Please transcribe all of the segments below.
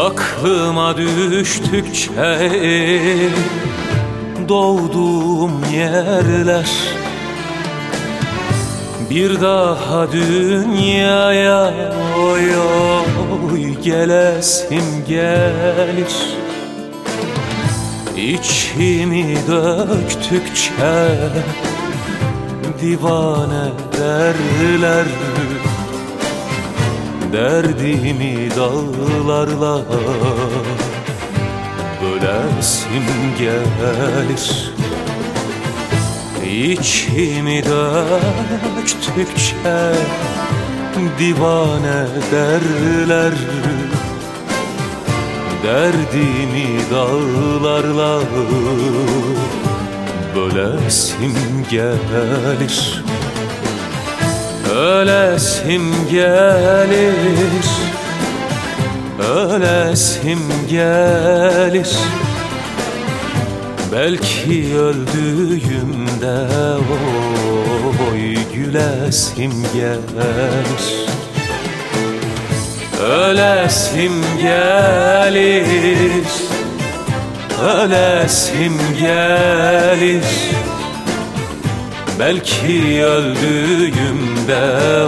Aklıma düştükçe doğduğum yerler Bir daha dünyaya oy oy gelesim gelir. İçimi döktükçe divane derler Derdimi dağlarla. Bölesim gelir. İçimi döktükçe divane derler. Derdimi dağlarla. Bölesim gelir Ölesim gelir Ölesim gelir. Belki öldüğümde oy gülesim gelir. Ölesim gelir Ölesim gelir Belki öldüğümde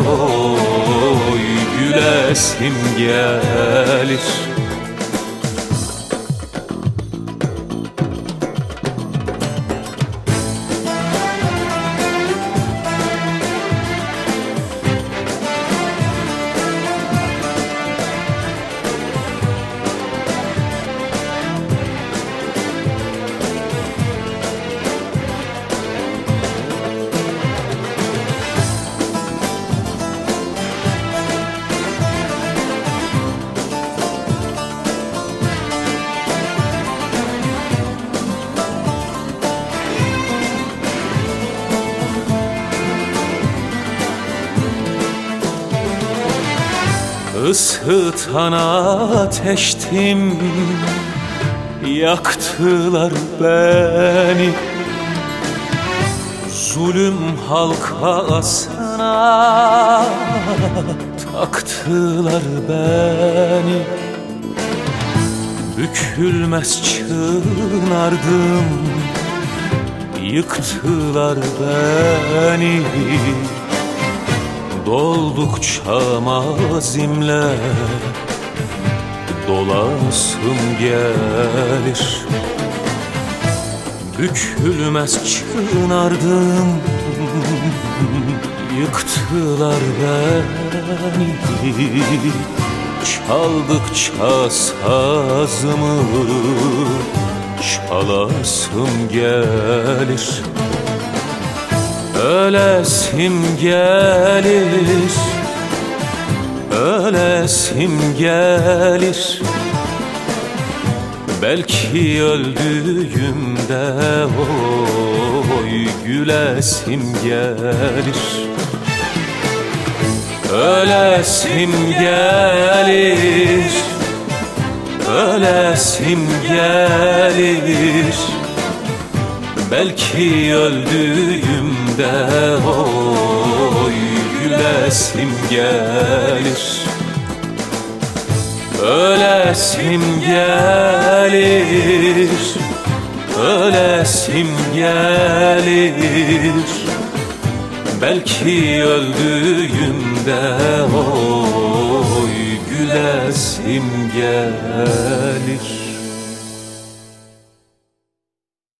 oy gülesim gelir Isıtan ateştim. Yaktılar beni. Zulüm halkasına Taktılar beni. Bükülmez çınardım. Yıktılar beni Doldukça mazimle dolasım gelir. Bükülmez çınardım Yıktılar beni. Çaldıkça sazımı Çalasım gelir Ölesim gelir Ölesim gelir. Belki öldüğümde oy gülesim gelir. Ölesim gelir Ölesim gelir Belki öldüğümde oy gülesim gelir. Ölesim gelir. Ölesim gelir. Belki öldüğümde oy gülesim gelir